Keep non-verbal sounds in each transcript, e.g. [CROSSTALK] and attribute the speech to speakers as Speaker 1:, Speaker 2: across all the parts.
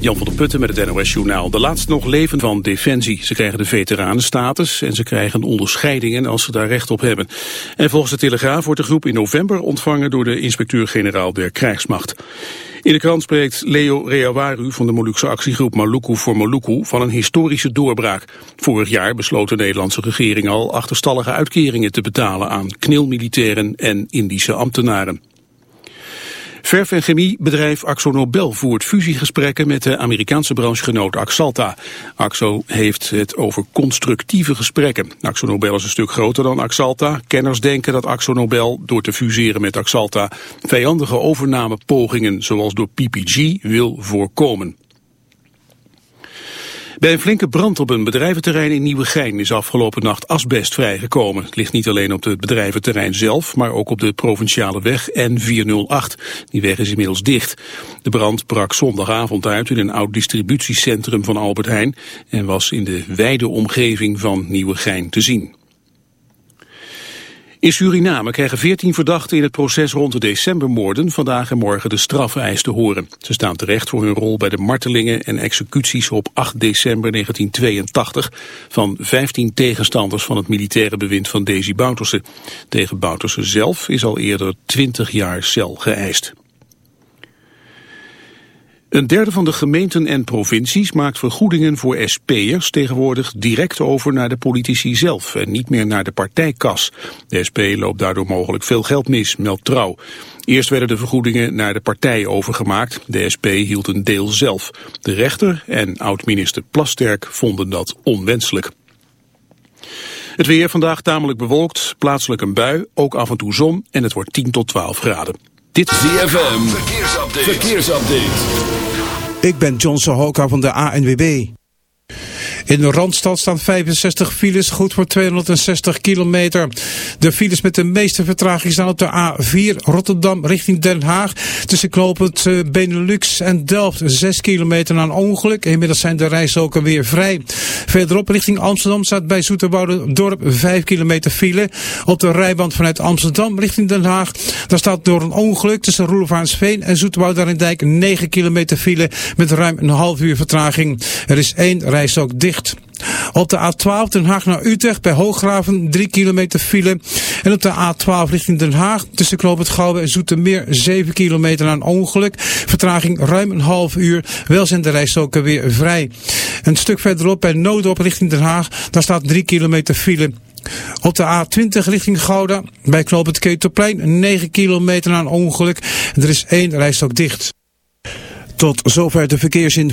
Speaker 1: Jan van der Putten met het NOS-journaal. De laatste nog leven van Defensie. Ze krijgen de veteranenstatus en ze krijgen onderscheidingen als ze daar recht op hebben. En volgens de Telegraaf wordt de groep in november ontvangen door de inspecteur-generaal der krijgsmacht. In de krant spreekt Leo Reawaru van de Molukse actiegroep Maluku voor Maluku van een historische doorbraak. Vorig jaar besloot de Nederlandse regering al achterstallige uitkeringen te betalen aan knilmilitairen en Indische ambtenaren. Verf- en chemiebedrijf Axo Nobel voert fusiegesprekken met de Amerikaanse branchegenoot Axalta. Axo heeft het over constructieve gesprekken. Axo Nobel is een stuk groter dan Axalta. Kenners denken dat Axo Nobel door te fuseren met Axalta vijandige overnamepogingen zoals door PPG wil voorkomen. Bij een flinke brand op een bedrijventerrein in Nieuwegein is afgelopen nacht asbest vrijgekomen. Het ligt niet alleen op het bedrijventerrein zelf, maar ook op de provinciale weg N408. Die weg is inmiddels dicht. De brand brak zondagavond uit in een oud distributiecentrum van Albert Heijn en was in de wijde omgeving van Nieuwegein te zien. In Suriname krijgen 14 verdachten in het proces rond de decembermoorden vandaag en morgen de strafeis te horen. Ze staan terecht voor hun rol bij de martelingen en executies op 8 december 1982 van 15 tegenstanders van het militaire bewind van Desi Bouterse. Tegen Bouterse zelf is al eerder 20 jaar cel geëist. Een derde van de gemeenten en provincies maakt vergoedingen voor SP'ers tegenwoordig direct over naar de politici zelf en niet meer naar de partijkas. De SP loopt daardoor mogelijk veel geld mis, meldt Trouw. Eerst werden de vergoedingen naar de partij overgemaakt. De SP hield een deel zelf. De rechter en oud-minister Plasterk vonden dat onwenselijk. Het weer vandaag tamelijk bewolkt, plaatselijk een bui, ook af en toe zon en het wordt 10 tot 12 graden.
Speaker 2: Dit is ZFM, verkeersupdate. verkeersupdate.
Speaker 3: Ik ben John Sohoka van de ANWB. In de Randstad staan 65 files, goed voor 260 kilometer. De files met de meeste vertraging staan op de A4 Rotterdam richting Den Haag. Tussen knooppunt eh, Benelux en Delft 6 kilometer na een ongeluk. Inmiddels zijn de rijstroken weer vrij. Verderop richting Amsterdam staat bij Dorp 5 kilometer file. Op de rijband vanuit Amsterdam richting Den Haag. Daar staat door een ongeluk tussen Roelvaansveen en Dijk 9 kilometer file met ruim een half uur vertraging. Er is één rijstrook dicht. Op de A12 Den Haag naar Utrecht bij Hooggraven 3 kilometer file. En op de A12 richting Den Haag tussen Knoop het Gouwen en Zoetermeer 7 kilometer een ongeluk. Vertraging ruim een half uur. Wel zijn de rijstroken weer vrij. Een stuk verderop bij Noodop richting Den Haag. Daar staat 3 kilometer file. Op de A20 richting Gouda bij Knoop het Ketelplein 9 kilometer een ongeluk. Er is één rijstok dicht. Tot zover de verkeersin.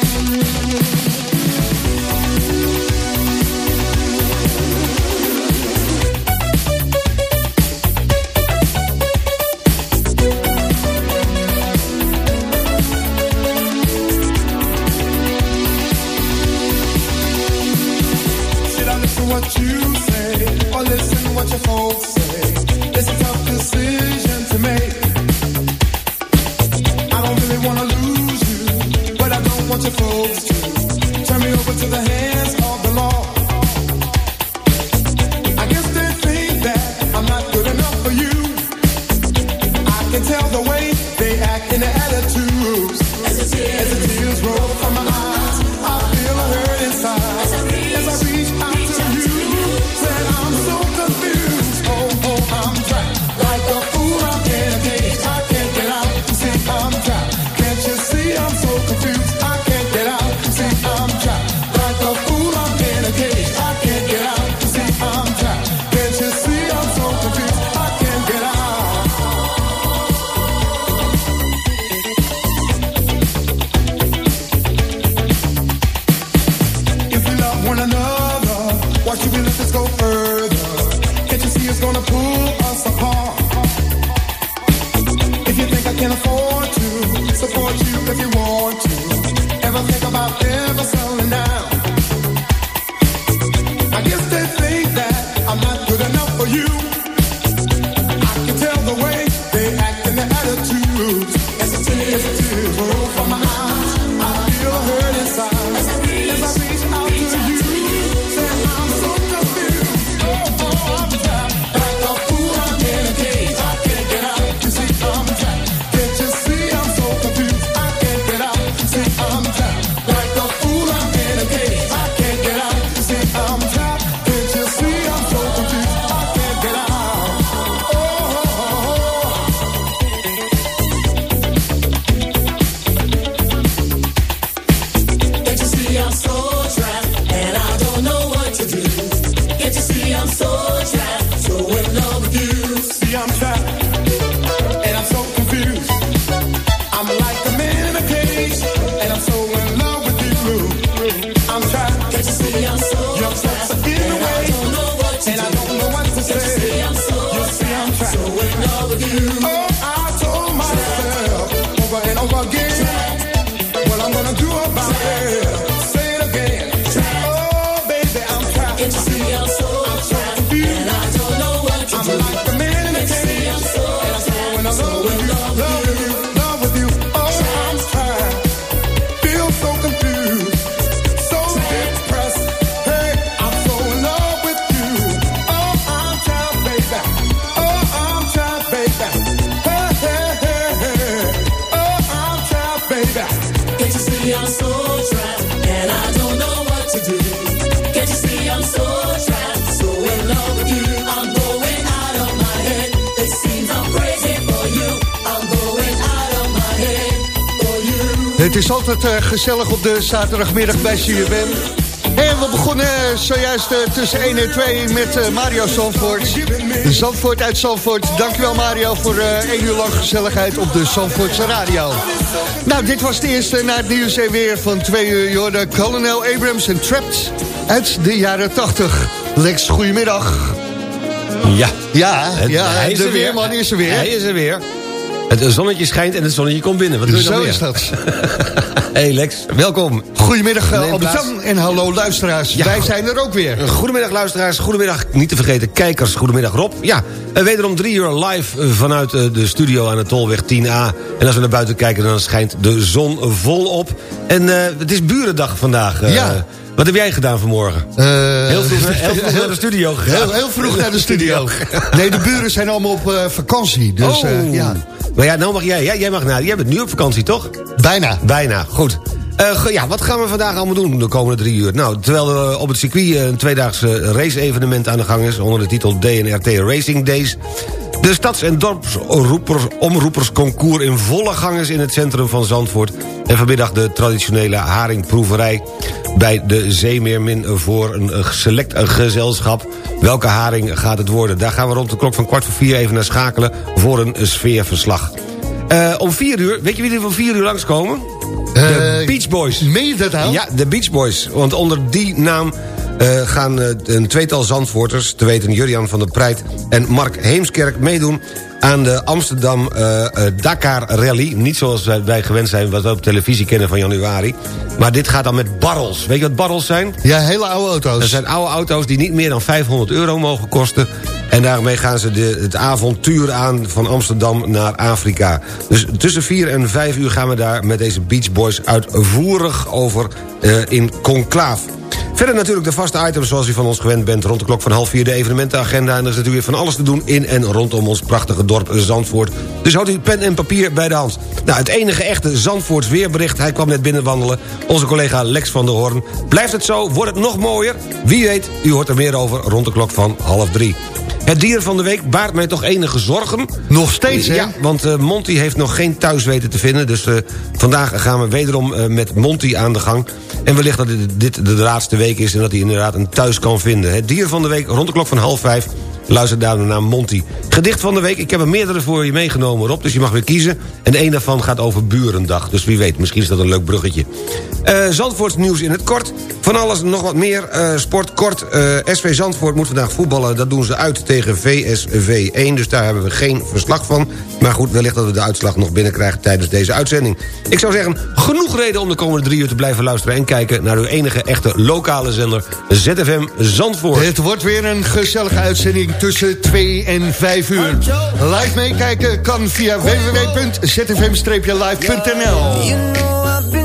Speaker 4: Het is altijd eh, gezellig op de zaterdagmiddag bij CFM. En we begonnen eh, zojuist eh, tussen 1 en 2 met eh, Mario Zandvoort. Zandvoort uit Zandvoort. Dankjewel Mario voor 1 uur lang gezelligheid op de Zandvoortse radio. Nou, dit was de eerste na het nieuws en weer van 2 uur. Jorden Colonel Abrams en Trapped uit de jaren 80. Lex, goedemiddag.
Speaker 5: Ja,
Speaker 4: Ja, ja
Speaker 5: hij is
Speaker 4: de
Speaker 5: er weer.
Speaker 4: weerman is er weer.
Speaker 5: Hij is er weer. Het zonnetje schijnt en het zonnetje komt binnen. Wat doe je
Speaker 4: Zo is dat. [LAUGHS]
Speaker 5: hey Lex, welkom.
Speaker 4: Goedemiddag eh,
Speaker 5: Neem
Speaker 4: Albert-Jan en hallo luisteraars.
Speaker 5: Ja.
Speaker 4: Wij zijn er ook weer.
Speaker 5: Goedemiddag luisteraars, goedemiddag niet te vergeten kijkers, goedemiddag Rob. Ja, eh, wederom drie uur live eh, vanuit eh, de studio aan de Tolweg 10A. En als we naar buiten kijken dan schijnt de zon volop. En eh, het is burendag vandaag. eh.
Speaker 4: Ja.
Speaker 5: Wat heb jij gedaan vanmorgen?
Speaker 4: Eh,
Speaker 5: Heel vroeg, [LAUGHS] heel vroeg naar de studio gegaan.
Speaker 4: Heel, heel vroeg naar de studio. [LAUGHS] Nee, de buren zijn allemaal op eh, vakantie. Dus
Speaker 5: oh.
Speaker 4: eh, ja,
Speaker 5: Maar ja, nou mag jij. Ja, jij mag naar. Jij bent nu op vakantie, toch?
Speaker 4: bijna.
Speaker 5: Bijna, goed. Eh, ja, wat gaan we vandaag allemaal doen de komende drie uur? Nou, terwijl er op het circuit eh, een tweedaags eh, race-evenement aan de gang is... onder de titel DNRT Racing Days... de stads- en dorpsomroepersconcours in volle gang is in het centrum van Zandvoort... en vanmiddag de traditionele haringproeverij bij de Zeemeermin... voor een eh, select gezelschap. Welke haring gaat het worden? Daar gaan we rond de klok van kwart voor vier even naar schakelen... voor een sfeerverslag. Eh, om vier uur, weet je wie er om vier uur langskomen? De
Speaker 4: Eh,
Speaker 5: Beach Boys.
Speaker 4: Meen je dat nou?
Speaker 5: Ja, de Beach Boys. Want onder die naam eh, gaan een tweetal Zandvoorters... te weten Jurian van der Preit en Mark Heemskerk meedoen... aan de Amsterdam eh, eh, Dakar Rally. Niet zoals wij gewend zijn, wat we op televisie kennen van januari. Maar dit gaat dan met barrels. Weet je wat barrels zijn?
Speaker 4: Ja, hele oude auto's.
Speaker 5: Dat zijn oude auto's die niet meer dan 500 euro mogen kosten. En daarmee gaan ze de, het avontuur aan van Amsterdam naar Afrika. Dus tussen 4 en 5 uur gaan we daar met deze Beach Boys uitvoerig over eh, in conclaaf. Verder natuurlijk de vaste items zoals u van ons gewend bent... rond de klok van half vier de evenementenagenda... en er is natuurlijk van alles te doen in en rondom ons prachtige dorp Zandvoort. Dus houdt u pen en papier bij de hand. Nou, het enige echte Zandvoorts weerbericht, hij kwam net binnenwandelen. Onze collega Lex van der Hoorn. Blijft het zo? Wordt het nog mooier? Wie weet, u hoort er meer over rond de klok van half drie. Het dier van de week baart mij toch enige zorgen.
Speaker 4: Nog steeds, hè?
Speaker 5: Ja, want eh, Monty heeft nog geen thuis weten te vinden. Dus eh, vandaag gaan we wederom eh, met Monty aan de gang. En wellicht dat dit, dit de laatste week is... en dat hij inderdaad een thuis kan vinden. Het dier van de week rond de klok van half vijf... Luister daarom naar Monty. Gedicht van de week, ik heb er meerdere voor je meegenomen, Rob. Dus je mag weer kiezen. En één daarvan gaat over Burendag. Dus wie weet, misschien is dat een leuk bruggetje. Eh Zandvoorts nieuws in het kort. Van alles nog wat meer. Eh, sport kort. Eh, SV Zandvoort moet vandaag voetballen. Dat doen ze uit tegen VSV 1. Dus daar hebben we geen verslag van. Maar goed, wellicht dat we de uitslag nog binnenkrijgen tijdens deze uitzending. Ik zou zeggen, genoeg reden om de komende drie uur te blijven luisteren... en kijken naar uw enige echte lokale zender ZFM Zandvoort.
Speaker 4: Het wordt weer een gezellige uitzending tussen 2 en 5 uur. Live meekijken kan via www.zfm-live.nl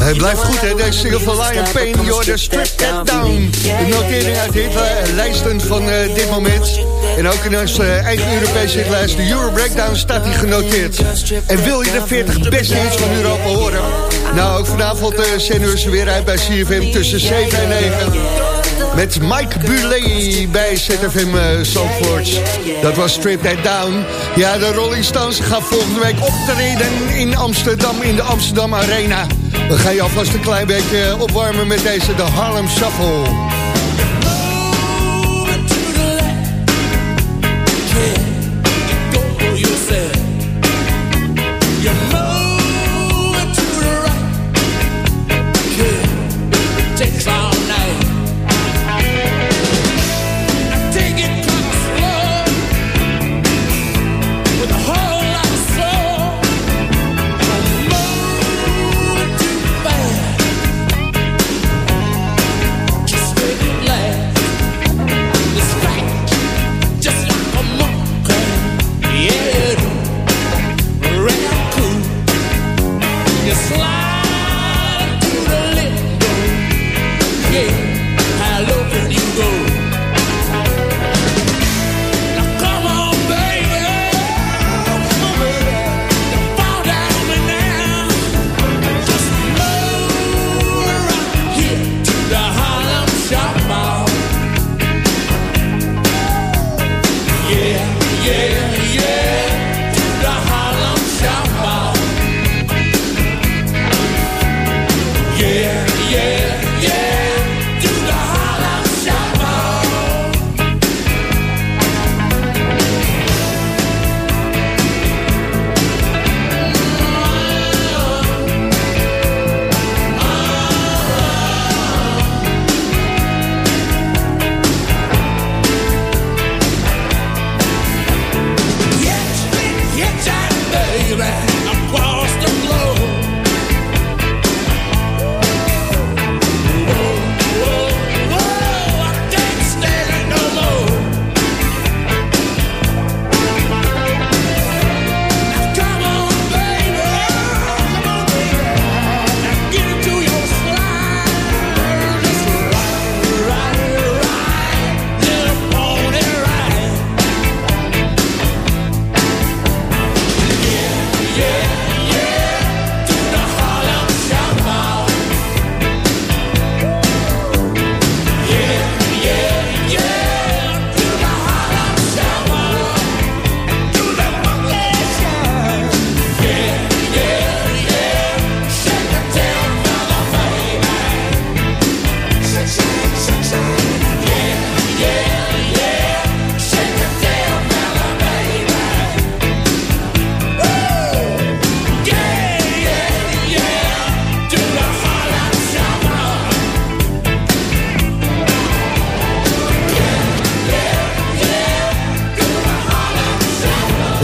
Speaker 4: Hij blijft goed, hè? Deze single van Lion Payne, Jordan Strip That Down. De notering uit de lijsten van uh, dit moment. En ook in onze uh, Europese hitlijst, de Euro Breakdown, staat hij genoteerd. En wil je de 40 beste hits van Europa horen? Nou, ook vanavond uh, zenden we ze weer uit bij CFM tussen 7 en 9. Met Mike Bulet bij ZFM uh, Zandvoort. Dat was Strip That Down. Ja, de Rolling Stones gaan volgende week optreden in Amsterdam, in de Amsterdam Arena. We gaan je alvast een klein beetje opwarmen met deze, de Harlem Shuffle.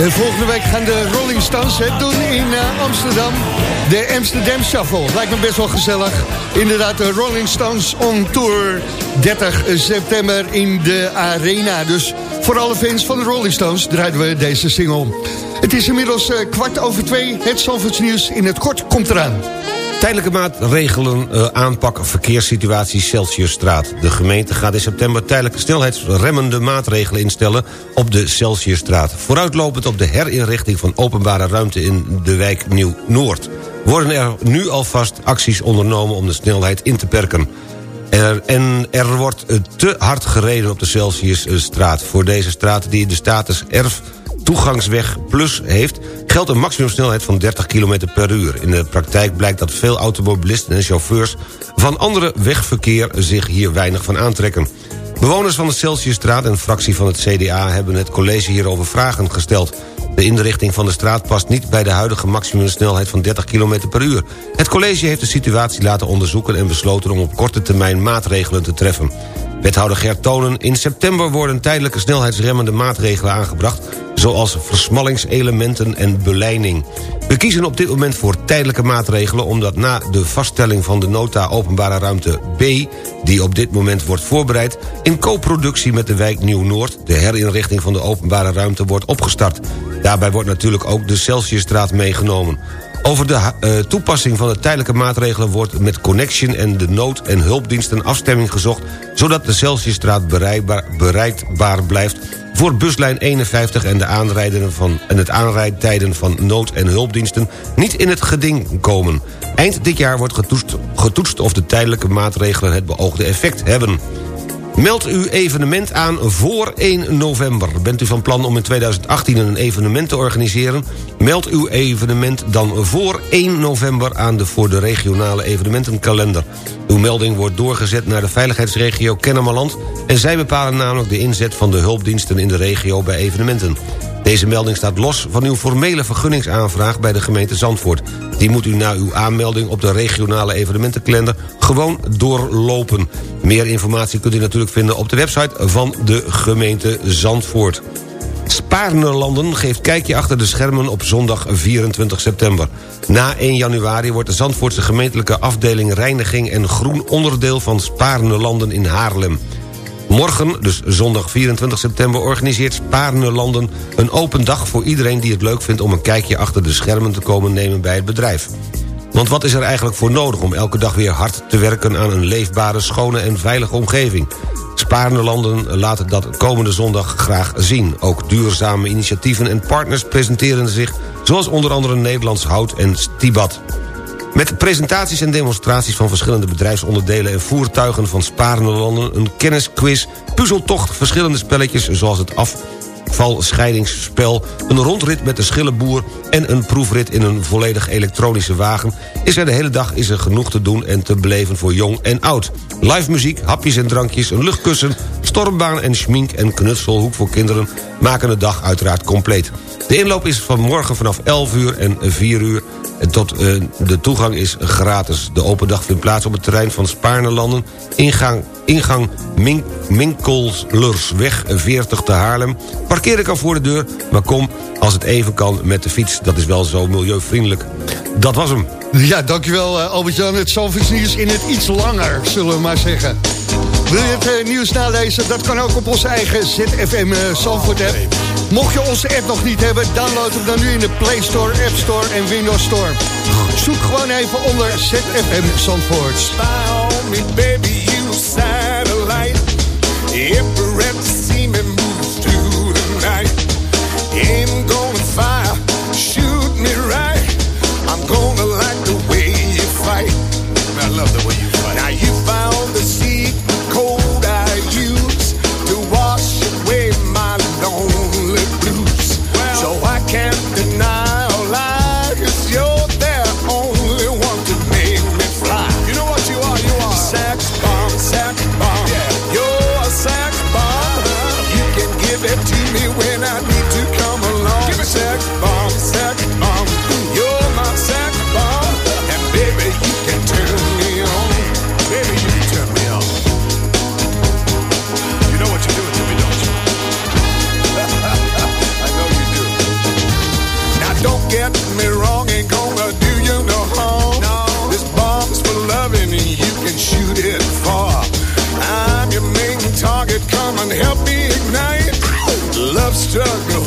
Speaker 4: En volgende week gaan de Rolling Stones het doen in eh, Amsterdam. De Amsterdam Shuffle. Lijkt me best wel gezellig. Inderdaad, de Rolling Stones on tour 30 september in de Arena. Dus voor alle fans van de Rolling Stones draaien we deze single. Het is inmiddels eh, kwart over twee. Het Zandvoorts nieuws in het kort komt eraan.
Speaker 5: Tijdelijke maatregelen eh, aanpak verkeerssituatie Celsiusstraat. De gemeente gaat in september tijdelijke snelheidsremmende maatregelen instellen op de Celsiusstraat. Vooruitlopend op de herinrichting van openbare ruimte in de wijk Nieuw-Noord. Worden er nu alvast acties ondernomen om de snelheid in te perken. Er, en er wordt eh, te hard gereden op de Celsiusstraat. Voor deze straat die de status erf toegangsweg plus heeft... geldt een maximumsnelheid van 30 km per uur. In de praktijk blijkt dat veel automobilisten en chauffeurs... van andere wegverkeer zich hier weinig van aantrekken. Bewoners van de Celsiusstraat en fractie van het CDA... hebben het college hierover vragen gesteld. De inrichting van de straat past niet bij de huidige maximumsnelheid van 30 km per uur. Het college heeft de situatie laten onderzoeken en besloten om op korte termijn maatregelen te treffen. Wethouder Gert Tonen, in september worden tijdelijke snelheidsremmende maatregelen aangebracht... zoals versmallingselementen en beleiding. We kiezen op dit moment voor tijdelijke maatregelen... omdat na de vaststelling van de nota openbare ruimte B... die op dit moment wordt voorbereid... in co-productie met de wijk Nieuw-Noord... de herinrichting van de openbare ruimte wordt opgestart. Daarbij wordt natuurlijk ook de Celsiusstraat meegenomen. Over de uh, toepassing van de tijdelijke maatregelen wordt met Connection en de nood- en hulpdiensten afstemming gezocht... zodat de Celsiusstraat bereikbaar, bereikbaar blijft voor buslijn 51 en, de aanrijden van, en het aanrijdtijden van nood- en hulpdiensten niet in het geding komen. Eind dit jaar wordt getoetst of de tijdelijke maatregelen het beoogde effect hebben. Meld uw evenement aan voor 1 november. Bent u van plan om in 2018 een evenement te organiseren? Meld uw evenement dan voor 1 november aan de voor de regionale evenementenkalender. Uw melding wordt doorgezet naar de veiligheidsregio Kennemerland... en zij bepalen namelijk de inzet van de hulpdiensten in de regio bij evenementen. Deze melding staat los van uw formele vergunningsaanvraag bij de gemeente Zandvoort. Die moet u na uw aanmelding op de regionale evenementenkalender gewoon doorlopen. Meer informatie kunt u natuurlijk vinden op de website van de gemeente Zandvoort. Spaarnerlanden geeft kijkje achter de schermen op zondag 24 september. Na 1 januari wordt de Zandvoortse gemeentelijke afdeling Reiniging en Groen onderdeel van Spaarnerlanden in Haarlem. Morgen, dus zondag 24 september, organiseert Spaarnerlanden een open dag voor iedereen die het leuk vindt om een kijkje achter de schermen te komen nemen bij het bedrijf. Want wat is er eigenlijk voor nodig om elke dag weer hard te werken aan een leefbare, schone en veilige omgeving? Spaarnerlanden laten dat komende zondag graag zien. Ook duurzame initiatieven en partners presenteren zich... zoals onder andere Nederlands Hout en Stibat. Met presentaties en demonstraties van verschillende bedrijfsonderdelen... en voertuigen van Spaarnerlanden, een kennisquiz, puzzeltocht... verschillende spelletjes zoals het af valscheidingsspel... een rondrit met de schillenboer en een proefrit in een volledig elektronische wagen... is er de hele dag is er genoeg te doen en te beleven voor jong en oud. Live muziek, hapjes en drankjes, een luchtkussen... stormbaan en schmink en knutselhoek voor kinderen... maken de dag uiteraard compleet. De inloop is van morgen vanaf 11 uur en 4 uur... Tot, uh, de toegang is gratis. De open dag vindt plaats op het terrein van Spaarnelanden... ingang, ingang Min Minkelslersweg 40 te Haarlem. Parkeer ik al voor de deur, maar kom als het even kan met de fiets. Dat is wel zo milieuvriendelijk. Dat was hem.
Speaker 4: Ja, dankjewel uh, Albert-Jan. Het Zalvits nieuws in het iets langer, zullen we maar zeggen. Wil je het uh, nieuws nalezen? Dat kan ook op onze eigen ZFM Zandvoort app. Mocht je onze app nog niet hebben, download hem dan nu in de Play Store, App Store en Windows Store. Zoek gewoon even onder ZFM Zandvoort. drug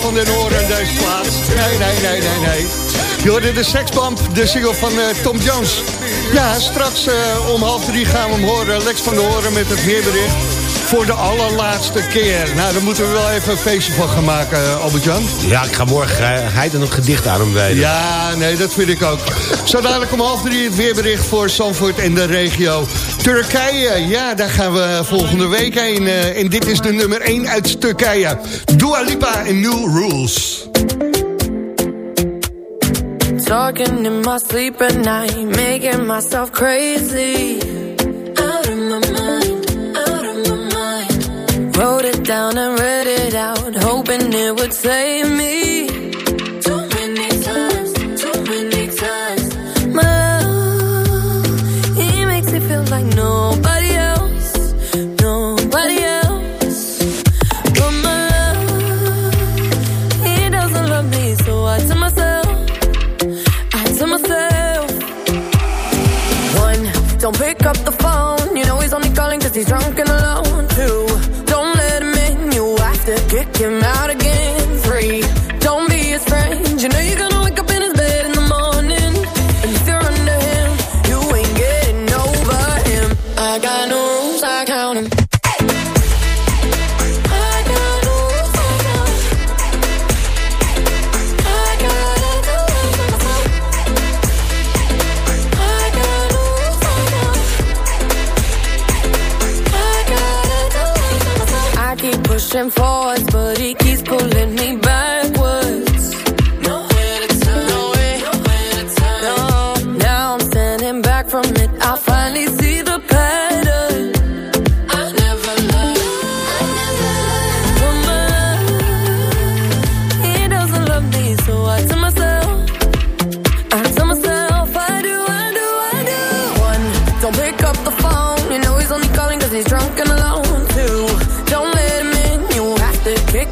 Speaker 4: van den Hoorn deze plaats. Nee, nee, nee, nee, nee. Je hoorde de seksbump, de single van eh, Tom Jones. Ja, straks eh, om half drie gaan we hem horen. Lex van den Hoorn met het weerbericht voor de allerlaatste keer. Nou, daar moeten we wel even een feestje van gaan maken, eh, Albert-Jan.
Speaker 5: Ja, ik ga morgen uh, hij een gedicht aan hem wijden.
Speaker 4: Ja, nee, dat vind ik ook. Zo dadelijk om half drie het weerbericht voor Zandvoort en de regio. Turkije, ja, daar gaan we volgende week heen. Uh, en dit is de nummer 1 uit Turkije. Dua Lipa en New Rules.
Speaker 6: Talking in my sleep at night, making myself crazy. Wrote it down and read it out, hoping it would save me. Too many times, too many times. My love, he makes me feel like nobody else, nobody else. But my love, he doesn't love me, so I tell myself. I tell myself One, don't pick up the phone You know he's only calling cause he's drunk and alone came out again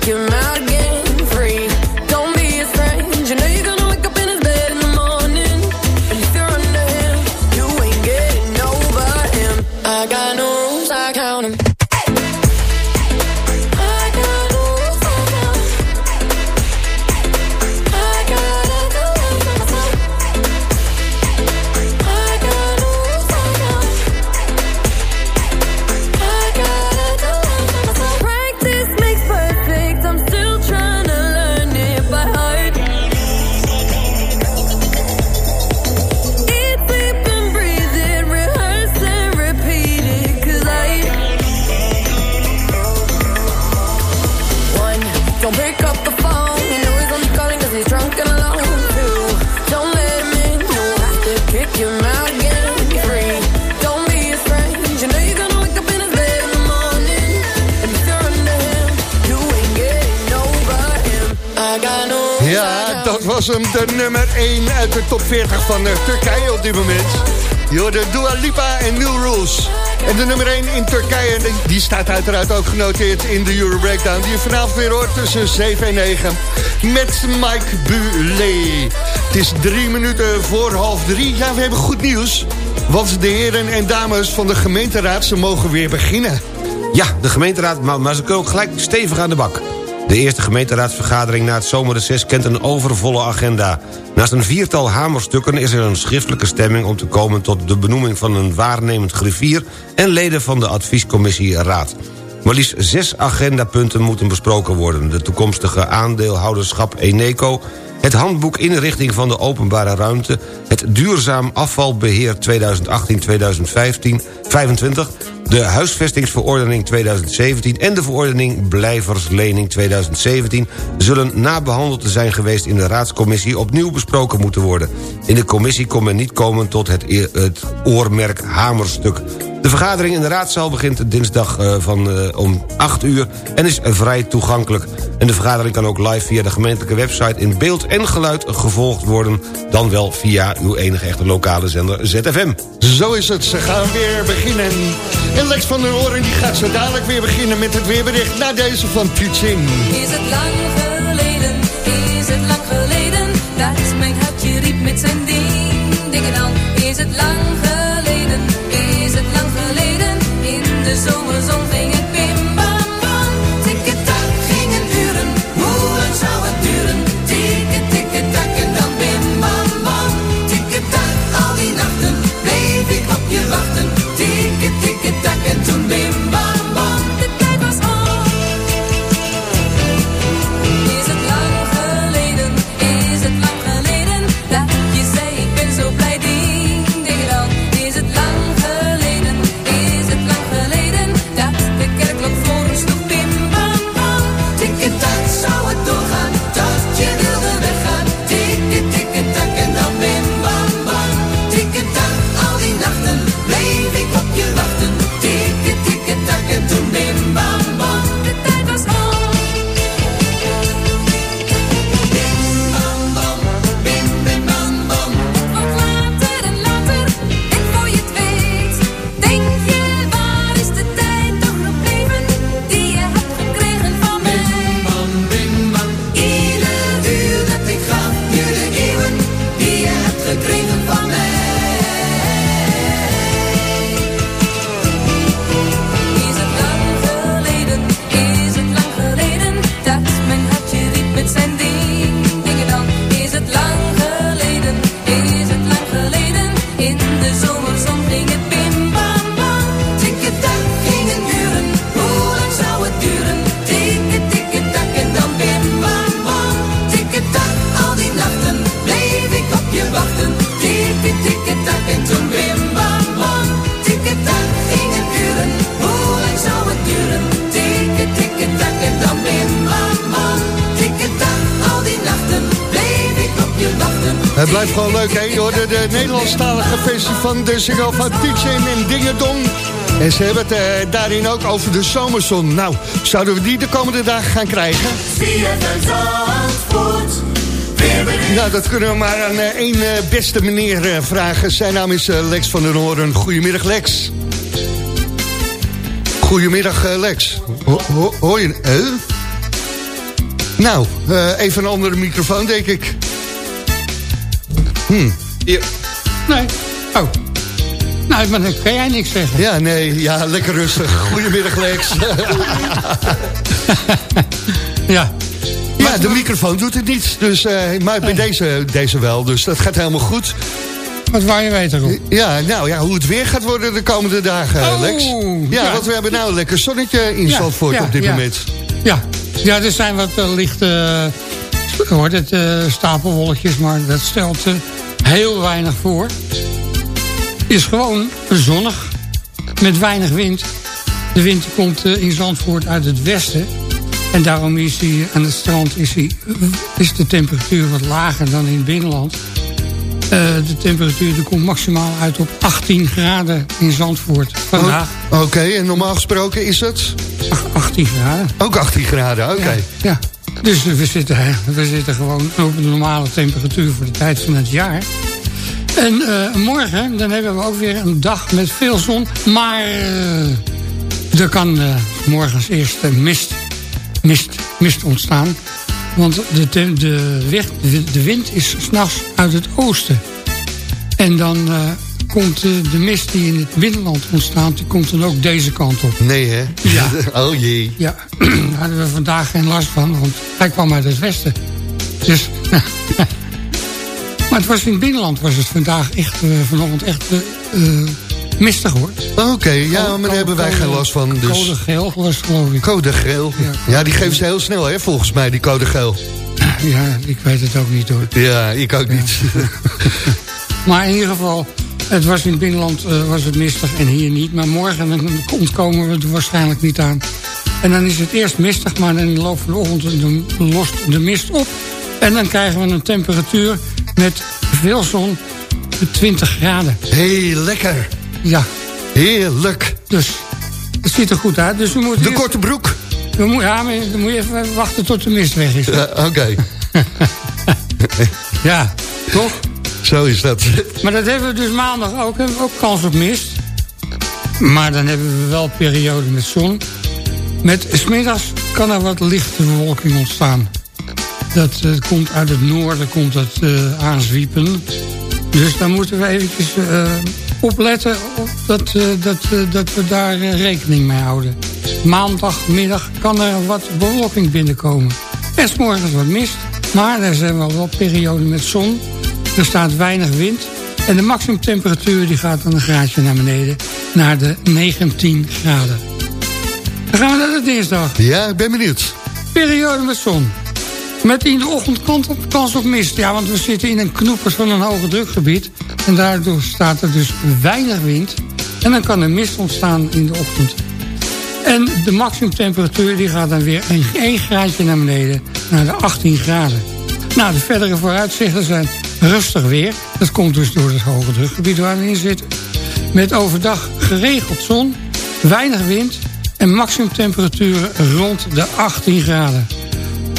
Speaker 6: to kick
Speaker 4: de nummer 1 uit de top 40 van eh, Turkije op dit moment. Je hoorde Dua Lipa en New Rules. En de nummer 1 in Turkije, die- staat uiteraard ook genoteerd in de Euro Breakdown... die je vanavond weer hoort tussen 7 en 9 met Mike Buley. Het is drie minuten voor half drie. Ja, we hebben goed nieuws. Want de heren en dames van de gemeenteraad, ze mogen weer beginnen.
Speaker 5: Ja, de gemeenteraad, maar ze kunnen ook gelijk stevig aan de bak. De eerste gemeenteraadsvergadering na het zomerreces kent een overvolle agenda. Naast een viertal hamerstukken is er een schriftelijke stemming... om te komen tot de benoeming van een waarnemend griffier... en leden van de adviescommissie Raad. Maar liefst zes agendapunten moeten besproken worden. De toekomstige aandeelhouderschap Eneco... het handboek inrichting van de openbare ruimte... het duurzaam afvalbeheer 2018-2025... 25, de huisvestingsverordening 2017 en de verordening blijverslening 2017 zullen nabehandeld te zijn geweest in de raadscommissie opnieuw besproken moeten worden. In de commissie kon men niet komen tot het, eer- het oormerk hamerstuk. De vergadering in de raadzaal begint dinsdag eh, van, eh, om 8 uur en is vrij toegankelijk. En de vergadering kan ook live via de gemeentelijke website in beeld en geluid gevolgd worden, dan wel via uw enige echte lokale zender ZFM.
Speaker 4: Zo is het, ze gaan weer beginnen. En Lex van der Oren die gaat zo dadelijk weer beginnen met het weerbericht... na deze van Tietzing.
Speaker 7: Is het lang geleden, is het lang geleden Dat mijn hartje riep met zijn ding, dingen dan Is het lang geleden, it to me. De
Speaker 4: single van DJ en Dingedong. En ze hebben het eh, daarin ook over de zomerzon. Nou, zouden we die de komende dagen gaan krijgen? Nou, dat kunnen we maar aan eh, één eh, beste meneer eh, vragen. Zijn naam is Lex van den Hoorn. Goedemiddag, Lex. Goedemiddag, Lex. Ho ho hoor je... Nou, eh, even een andere microfoon, denk ik. Hm.
Speaker 8: Nee. Oh. Nou, maar dan kan jij niks zeggen.
Speaker 4: Ja, nee, ja, lekker rustig. [LAUGHS] Goedemiddag, Lex. [LAUGHS]
Speaker 8: ja.
Speaker 4: Ja, de microfoon doet het niet. Dus, eh, maar bij deze, deze wel, dus dat gaat helemaal goed.
Speaker 8: Wat wou je weten, Rob?
Speaker 4: Ja, nou ja, hoe het weer gaat worden de komende dagen,
Speaker 8: Oh,
Speaker 4: Lex. Ja,
Speaker 8: ja.
Speaker 4: want we hebben nou een lekker zonnetje in
Speaker 8: Ja,
Speaker 4: Zandvoort
Speaker 8: ja,
Speaker 4: op dit moment.
Speaker 8: Ja. ja, er zijn wat eh, lichte uh, hoort het, eh, stapelwolkjes, maar dat stelt eh, heel weinig voor. Is gewoon zonnig, met weinig wind. De wind komt eh, in Zandvoort uit het westen. En daarom is hij aan het strand is, hij, is de temperatuur wat lager dan in het binnenland. Eh, de temperatuur die komt maximaal uit op 18 graden in Zandvoort vandaag.
Speaker 4: Oh, Oké, en normaal gesproken is het?
Speaker 8: 18 graden.
Speaker 4: Ook 18 graden, oké.
Speaker 8: Ja, dus we zitten, we zitten gewoon op een normale temperatuur voor de tijd van het jaar. En eh, morgen, dan hebben we ook weer een dag met veel zon. Maar eh, er kan eh, morgens eerst mist, mist, mist ontstaan. Want de, de, weg, de, de wind is s'nachts uit het oosten. En dan komt de mist die in het binnenland ontstaat... die komt dan ook deze kant op.
Speaker 4: Nee, hè?
Speaker 8: Ja. [LAUGHS]
Speaker 4: oh jee.
Speaker 8: Ja, [CLEARS THROAT] daar hadden we vandaag geen last van, want hij kwam uit het westen. Dus, [LAUGHS] maar het was in het binnenland was het vandaag echt, eh, vanochtend echt eh, eh, mistig hoor.
Speaker 4: Oké, ja, maar daar hebben wij geen last van. Dus.
Speaker 8: Code geel was geloof ik.
Speaker 4: Code geel. Ja, die geven ze heel snel, hè, volgens mij, die code geel.
Speaker 8: Ja, ik weet het ook niet hoor.
Speaker 4: Ja, ik ook niet. [LAUGHS]
Speaker 8: Maar in ieder geval, het was in het binnenland was het mistig en hier niet. Maar morgen dan ontkomen we er waarschijnlijk niet aan. En dan is het eerst mistig, maar in de loop van de ochtend dan lost de mist op. En dan krijgen we een temperatuur met veel zon, 20 graden.
Speaker 4: Heel lekker.
Speaker 8: Ja.
Speaker 4: Heerlijk.
Speaker 8: Dus het ziet er goed uit. Dus we moeten
Speaker 4: De
Speaker 8: eerst-
Speaker 4: korte broek.
Speaker 8: we moet, ja, maar dan moet je even wachten tot de mist weg is.
Speaker 4: Oké, [LAUGHS]
Speaker 8: Ja, toch?
Speaker 4: zo is dat.
Speaker 8: Maar dat hebben we dus maandag ook. Hebben we ook kans op mist. Maar dan hebben we wel periode met zon. Met smiddags kan er wat lichte bewolking ontstaan. Dat eh, komt uit het noorden komt dat, eh, aanzwiepen. Dus daar moeten we eventjes eh, opletten op dat, dat, dat we daar rekening mee houden. Maandagmiddag kan er wat bewolking binnenkomen. En 's morgens wat mist. Maar er zijn wel wel perioden met zon. Er staat weinig wind. En de maximumtemperatuur die gaat dan een graadje naar beneden. naar de 19 graden. Dan gaan we naar de dinsdag.
Speaker 4: Ja, ik ben benieuwd.
Speaker 8: Periode met zon. Met in de ochtend kans op, mist. Ja, want we zitten in een knoepers van een hoge drukgebied. En daardoor staat er dus weinig wind. En dan kan er mist ontstaan in de ochtend. En de maximumtemperatuur die gaat dan weer een 1 graadje naar beneden. Naar de 18 graden. Nou, de verdere vooruitzichten zijn rustig weer. Dat komt dus door het hoge drukgebied waar we in zitten. Met overdag geregeld zon, weinig wind... en maximumtemperaturen rond de 18 graden.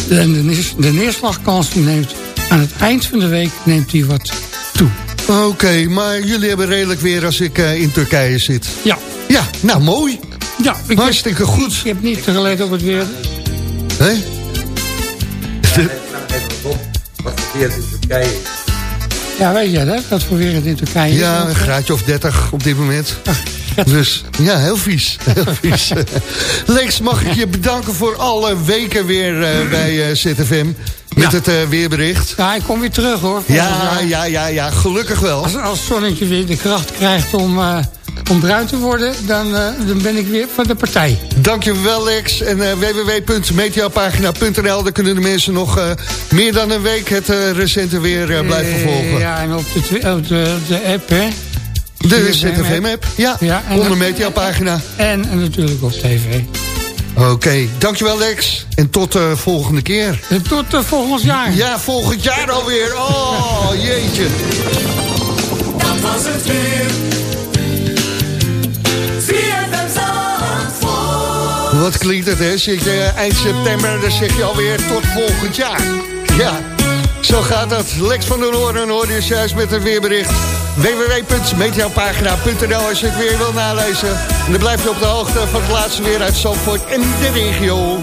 Speaker 8: En de, neers- de neerslagkans die neemt aan het eind van de week neemt die wat toe.
Speaker 4: Oké, maar jullie hebben redelijk weer als ik eh, in Turkije zit.
Speaker 8: Ja.
Speaker 4: Ja, nou mooi.
Speaker 8: Ja, ik
Speaker 4: Hartstikke goed.
Speaker 8: Ik heb niet gelet op het weer.
Speaker 4: Hé?
Speaker 5: Wat voor weer in Turkije is.
Speaker 8: Ja, weet jij dat? Wat voor weer het in Turkije is?
Speaker 4: Ja, een graadje of 30 op dit moment. [LAUGHS] Dus ja, heel vies. Heel vies. [LAUGHS] Lex, mag ik je bedanken voor alle weken weer eh, bij eh, ZFM. Met
Speaker 8: Ja.
Speaker 4: het eh, weerbericht.
Speaker 8: Ja, ik kom weer terug hoor.
Speaker 4: Ja,
Speaker 8: jaar.
Speaker 4: ja, ja, ja, gelukkig wel.
Speaker 8: Als, als zonnetje weer de kracht krijgt om, om bruin te worden... Dan, dan ben ik weer van de partij.
Speaker 4: Dankjewel Lex. En www.meteopagina.nl Daar kunnen de mensen nog meer dan een week het recente weer blijven volgen.
Speaker 8: Ja, en op de, op de, de app, hè.
Speaker 4: De
Speaker 8: ZFM
Speaker 4: ZFM-app, ja,
Speaker 8: Ja, en
Speaker 4: onder Meteopagina.
Speaker 8: En, en natuurlijk op tv.
Speaker 4: Oké, dankjewel Lex. En tot de volgende keer.
Speaker 8: En tot eh, volgend jaar.
Speaker 4: Ja, volgend jaar alweer. Oh, jeetje.
Speaker 9: Dat was het weer.
Speaker 4: Wat klinkt het, hè? Zit je eind september, dan zeg je alweer tot volgend jaar. Ja, zo gaat dat. Lex van der Hoorn hoorde je juist met het weerbericht. www.meteopagina.nl als je het weer wil nalezen. En dan blijf je op de hoogte van het laatste weer uit Zandvoort en de regio.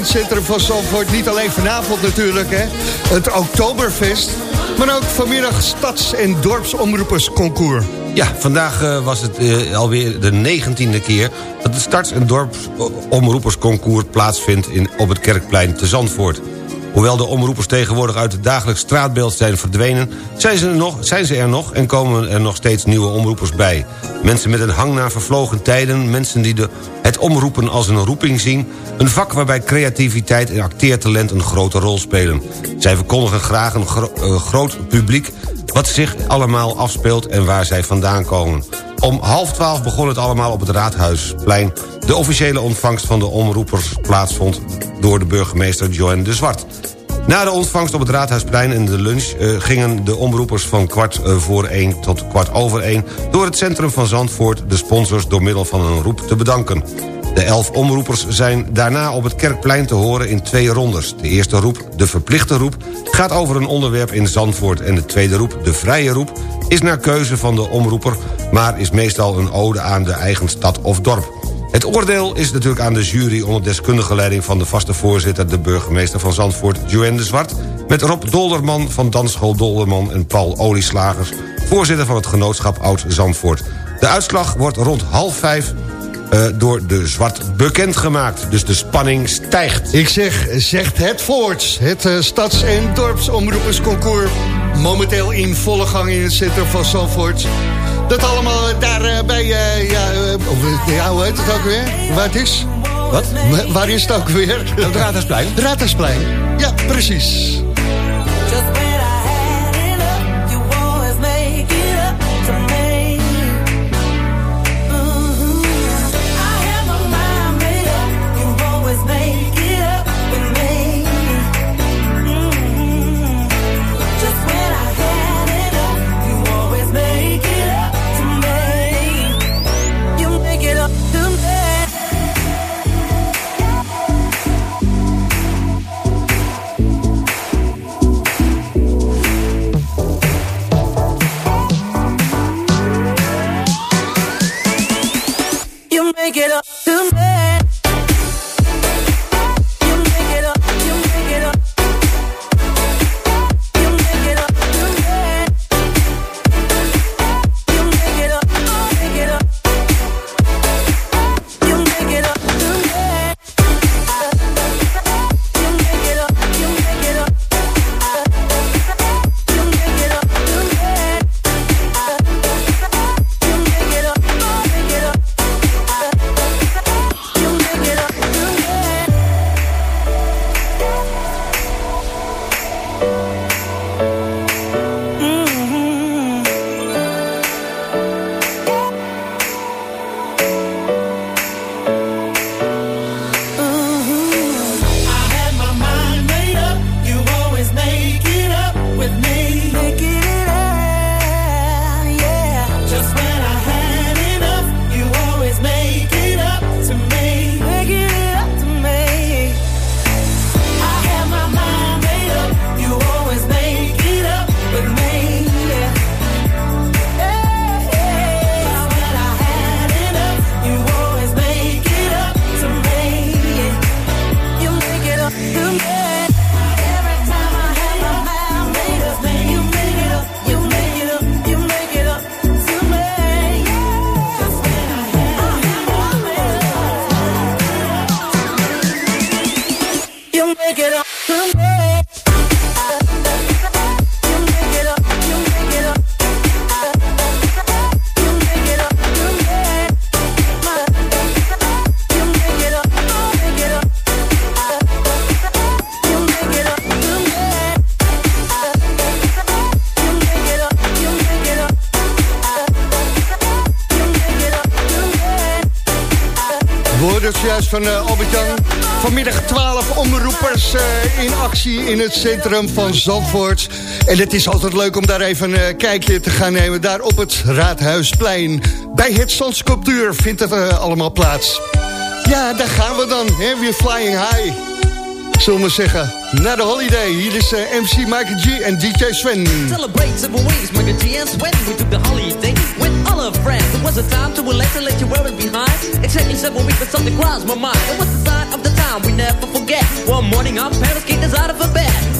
Speaker 7: In
Speaker 4: centrum van Zandvoort. Niet alleen vanavond natuurlijk, hè. Het Oktoberfest. Maar ook vanmiddag stads- en dorpsomroepersconcours.
Speaker 5: Ja, vandaag uh, was het uh, alweer de negentiende keer... dat het starts- en dorpsomroepersconcours plaatsvindt in, op het Kerkplein te Zandvoort. Hoewel de omroepers tegenwoordig uit het dagelijks straatbeeld zijn verdwenen... zijn ze, er nog, zijn ze er nog en komen er nog steeds nieuwe omroepers bij. Mensen met een hang naar vervlogen tijden... mensen die de, het omroepen als een roeping zien... een vak waarbij creativiteit en acteertalent een grote rol spelen. Zij verkondigen graag een gro groot publiek wat zich allemaal afspeelt en waar zij vandaan komen. Om half twaalf begon het allemaal op het Raadhuisplein. De officiële ontvangst van de omroepers plaatsvond door de burgemeester Joanne de Zwart. Na de ontvangst op het Raadhuisplein en de lunch... Uh, gingen de omroepers van kwart uh, voor één tot kwart over één... door het centrum van Zandvoort de sponsors door middel van een roep te bedanken. De elf omroepers zijn daarna op het Kerkplein te horen in twee rondes. De eerste roep, de verplichte roep, gaat over een onderwerp in Zandvoort... en de tweede roep, de vrije roep, is naar keuze van de omroeper... maar is meestal een ode aan de eigen stad of dorp. Het oordeel is natuurlijk aan de jury onder deskundige leiding van de vaste voorzitter... de burgemeester van Zandvoort, Joanne de Zwart... met Rob Dolderman van Dansschool Dolderman en Paul Olieslagers... voorzitter van het genootschap Oud Zandvoort. De uitslag wordt rond half vijf uh, door de Zwart bekendgemaakt. Dus de spanning stijgt.
Speaker 4: Ik zeg, zegt het voort. Het uh, stads- en dorpsomroepersconcours. Momenteel in volle gang in het centrum van Zandvoort. Dat allemaal daar uh, bij, uh, ja, uh, ja, hoe heet het ook weer? Waar het is?
Speaker 5: Wat?
Speaker 4: Waar, waar is het ook weer?
Speaker 5: Het Raadhuisplein.
Speaker 4: Raadhuisplein, ja, precies. Van eh, Albert-Jan. Vanmiddag 12 omroepers eh, in actie in het centrum van Zandvoort. En het is altijd leuk om daar even een kijkje te gaan nemen. Daar op het Raadhuisplein. Bij het Zandsculptuur vindt het eh, allemaal plaats. Ja, daar gaan we dan. Hè? Weer flying high. Zullen we zeggen. Naar de holiday. Hier is eh, MC Michael G en DJ Sven.
Speaker 10: Celebrate several ways, Michael G and Swen. We took the holiday with all our friends. It was a time to relax and let you wear it behind. Exactly several weeks, but something crossed my mind. It was the sign of the time we never forget. One morning, our parents kicked us out of a bed.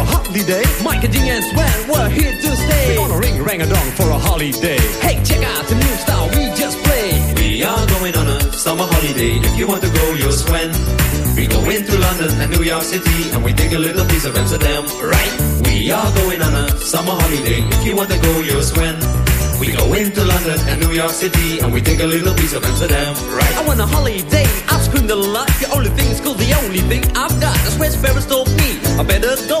Speaker 11: holiday
Speaker 10: Mike and G and Swen, we're here to stay.
Speaker 11: We're gonna ring rang a dong for a holiday
Speaker 10: Hey, check out the new style we just played.
Speaker 12: We are going on a summer holiday. If you want to go, you'll swim. We go into London and New York City, and we take a little piece of Amsterdam, right? We are going on a summer holiday. If you want to go, you'll swim. We go into London and New York City, and we take a little piece of Amsterdam, right?
Speaker 10: I want a holiday, I've screamed a lot. The only thing is cool, the only thing I've got. That's where Sparrows told me. I better go,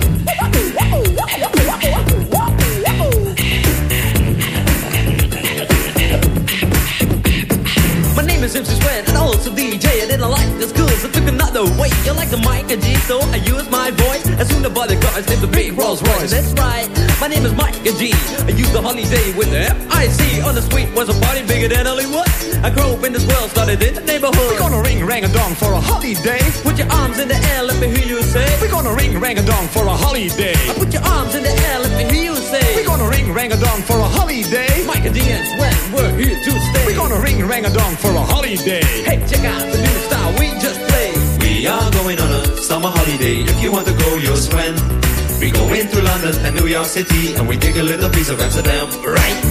Speaker 10: DJ. I like the schools, I took another way. You like the mic and G, so I use my voice. As soon as the cars named the big Rolls Royce. That's right, my name is Mike and G. I use the holiday with the F-I-C. On the street was a party bigger than Hollywood. I grew up in this world, started in the neighborhood.
Speaker 11: We're gonna ring rang a dong for a holiday.
Speaker 10: Put your arms in the air, let me hear you say.
Speaker 11: We're gonna ring rang a dong for a holiday.
Speaker 10: I put your arms in the air, let me hear you say.
Speaker 11: We're gonna ring rang a dong for a holiday.
Speaker 10: Mike and D and Swen, we're here to stay.
Speaker 11: We're gonna ring rang a dong for a holiday.
Speaker 10: Hey, check out the new style we just played.
Speaker 12: We are going on a summer holiday. If you want to go, you'll swim. We go into London and New York City, and we take a little piece of Amsterdam, right?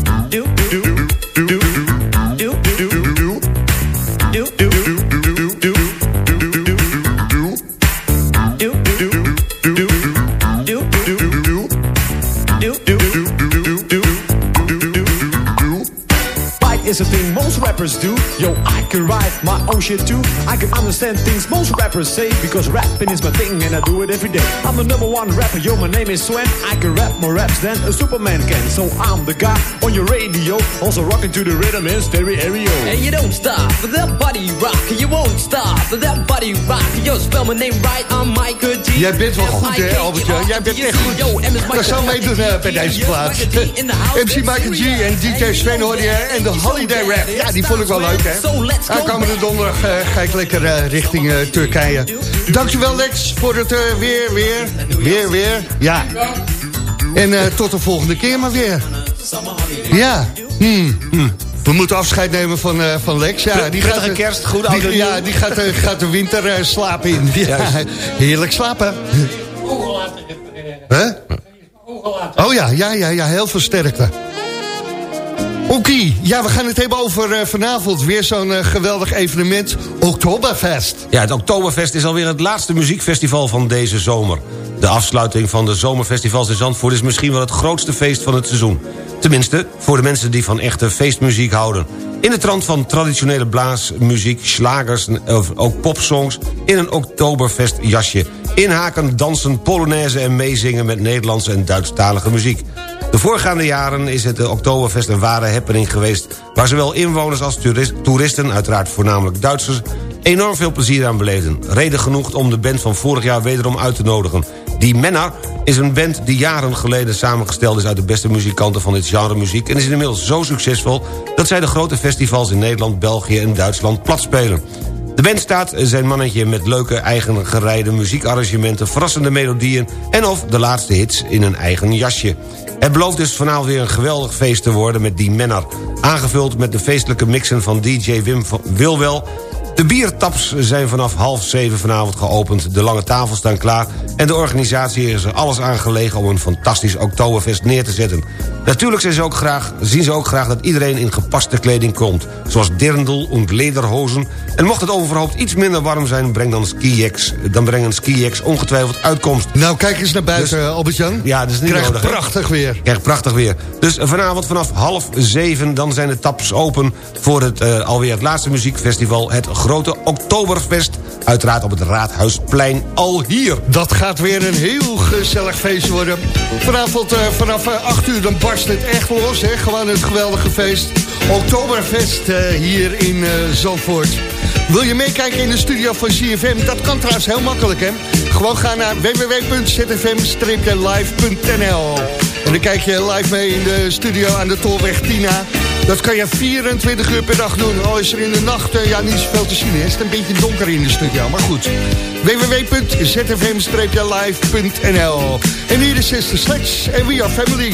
Speaker 11: Is a thing most rappers do. Yo, I can write my own shit too. I can understand things most rappers say because rapping is my thing and I do it every day. I'm the number one rapper, yo, my name is Swen. I can rap more raps than a Superman can. So I'm the guy on your radio, also rocking to the rhythm in stereo.
Speaker 10: And you don't stop with that body rock. You won't stop with that body rock. Yo, spell my name right, I'm Michael G.
Speaker 4: Jij bent wel goed, hè, Albert-Jan? Jij bent echt goed. Dat zou meedoen uh, bij deze plaats. MC Michael G en DJ Sven hoor je en de Holiday Rap. Ja, die vond ik wel leuk, hè? Aankomende donderdag uh, ga ik lekker uh, richting uh, Turkije. Dankjewel, Lex, voor het uh, weer, weer, weer, weer. Ja. En uh, tot de volgende keer maar weer. Ja. Hmm. Hmm. We moeten afscheid nemen van, uh, van Lex. Ja, die
Speaker 5: Prettige
Speaker 4: gaat,
Speaker 5: kerst, goede oude.
Speaker 4: Ja, die gaat, uh, gaat de winter uh, slapen in. Ja, [LAUGHS] heerlijk slapen. Huh? Oh ja, ja, ja, ja, heel veel sterkte. Oké, ja, we gaan het hebben over uh, vanavond. Weer zo'n uh, geweldig evenement, Oktoberfest.
Speaker 5: Ja, het Oktoberfest is alweer het laatste muziekfestival van deze zomer. De afsluiting van de zomerfestivals in Zandvoort... is misschien wel het grootste feest van het seizoen. Tenminste, voor de mensen die van echte feestmuziek houden. In de trant van traditionele blaasmuziek, slagers... ook popsongs in een Oktoberfest jasje. Inhaken, dansen, polonaise en meezingen... met Nederlandse en Duitsstalige muziek. De voorgaande jaren is het Oktoberfest een ware happening geweest... waar zowel inwoners als toeristen, uiteraard voornamelijk Duitsers... enorm veel plezier aan beleefden. Reden genoeg om de band van vorig jaar wederom uit te nodigen. Die Mennar is een band die jaren geleden samengesteld is... uit de beste muzikanten van dit genre muziek... en is inmiddels zo succesvol dat zij de grote festivals in Nederland, België en Duitsland platspelen. De band staat zijn mannetje met leuke eigen gereide muziekarrangementen... verrassende melodieën en of de laatste hits in een eigen jasje. Het belooft dus vanavond weer een geweldig feest te worden met die Mennar. Aangevuld met de feestelijke mixen van DJ Wim van Wilwel... De biertaps zijn vanaf half zeven vanavond geopend. De lange tafels staan klaar en de organisatie is er alles aan gelegen... om een fantastisch Oktoberfest neer te zetten. Natuurlijk zijn ze ook graag, zien ze ook graag dat iedereen in gepaste kleding komt. Zoals dirndl en lederhozen. En mocht het overhoop iets minder warm zijn... Breng dan, skijacks, dan brengen skijacks ongetwijfeld uitkomst.
Speaker 13: Nou, kijk eens naar buiten,
Speaker 5: Dus-
Speaker 13: Albert-Jan.
Speaker 5: Ja, dat is niet
Speaker 13: Krijg
Speaker 5: nodig.
Speaker 13: prachtig weer.
Speaker 5: Krijg prachtig weer. Dus vanavond vanaf half zeven, dan zijn de taps open... voor het eh, alweer het laatste muziekfestival, het grote Oktoberfest. Uiteraard op het Raadhuisplein al hier.
Speaker 13: Dat gaat weer een heel gezellig feest worden. Vanavond eh, vanaf eh, 8 uur dan barst het echt los. Hè? Gewoon een geweldige feest. Oktoberfest eh, hier in eh, Zandvoort. Wil je meekijken in de studio van CFM? Dat kan trouwens heel makkelijk, hè? Gewoon ga naar www.zfm-live.nl En dan kijk je live mee in de studio aan de Tolweg Tina. Dat kan je 24 uur per dag doen. Al is er in de nacht eh, ja, niet zoveel te zien. Is het een beetje donker in de studio, maar goed. www.zfm-live.nl En hier is Sister Sledge en We Are Family.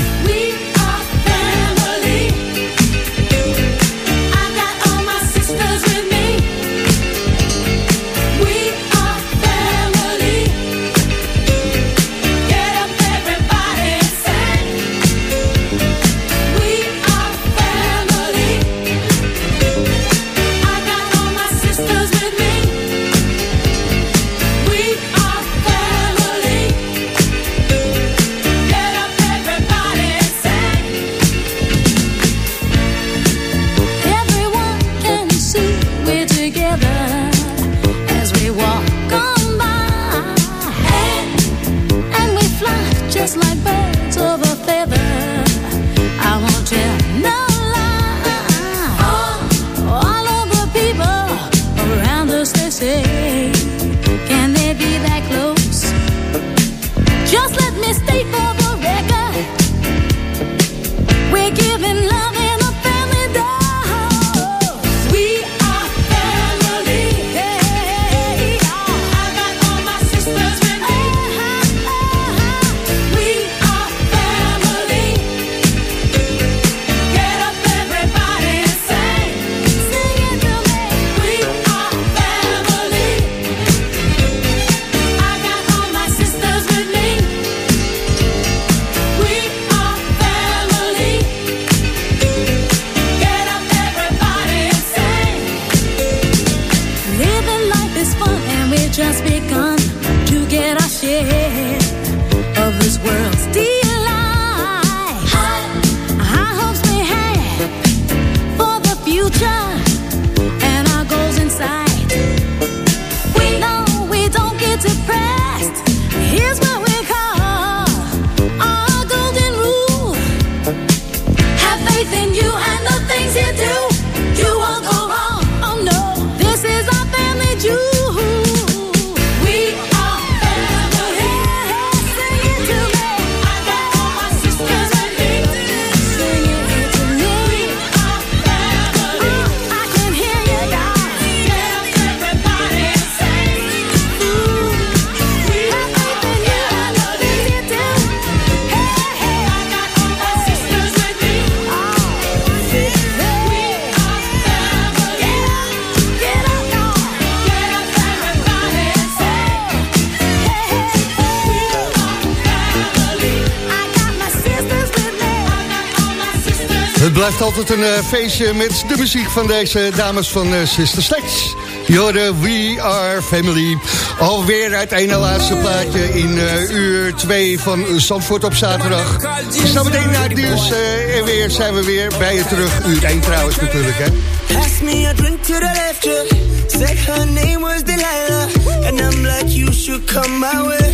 Speaker 13: Blijft altijd een eh, feestje met de muziek van deze dames van eh, Sister Sledge. Jorde, We Are Family. Alweer het ene laatste plaatje in eh, uur 2 van Zandvoort op zaterdag. Zometeen na het nieuws en weer zijn we weer bij je terug. Uur 1 trouwens natuurlijk, hè.
Speaker 14: Pass me a drink to the left, yeah. Said her name was Delilah. And I'm like, you should come my way.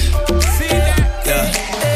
Speaker 14: Yeah.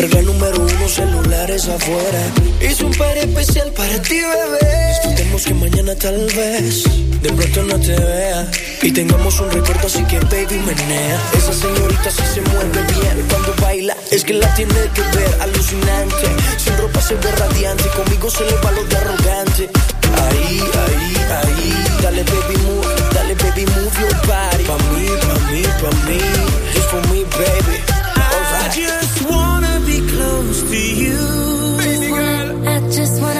Speaker 15: Regla número uno, celulares afuera. Hice un par especial para ti, bebé. Disfrutemos que mañana tal vez de pronto no te vea. Y tengamos un recuerdo, así que baby menea. Esa señorita sí se mueve bien cuando baila. Es que la tiene que ver alucinante. Sin ropa se ve radiante. Conmigo se le va lo de arrogante. Ahí, ahí, ahí. Dale baby move, dale baby move your body. Pa' mí, pa' mí, pa' mí. Just for me, baby.
Speaker 16: I just be close to you. Baby girl.
Speaker 6: I just wanna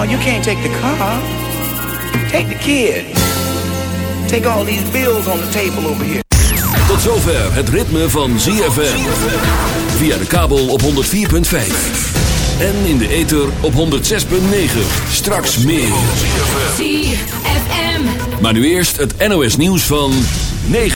Speaker 17: No, you can't take the car. Take the kid. Take all these bills on the table over here.
Speaker 2: Tot zover het ritme van ZFM. Via de kabel op 104.5. En in de ether op 106.9. Straks meer.
Speaker 7: ZFM.
Speaker 2: Maar nu eerst het NOS nieuws van 9.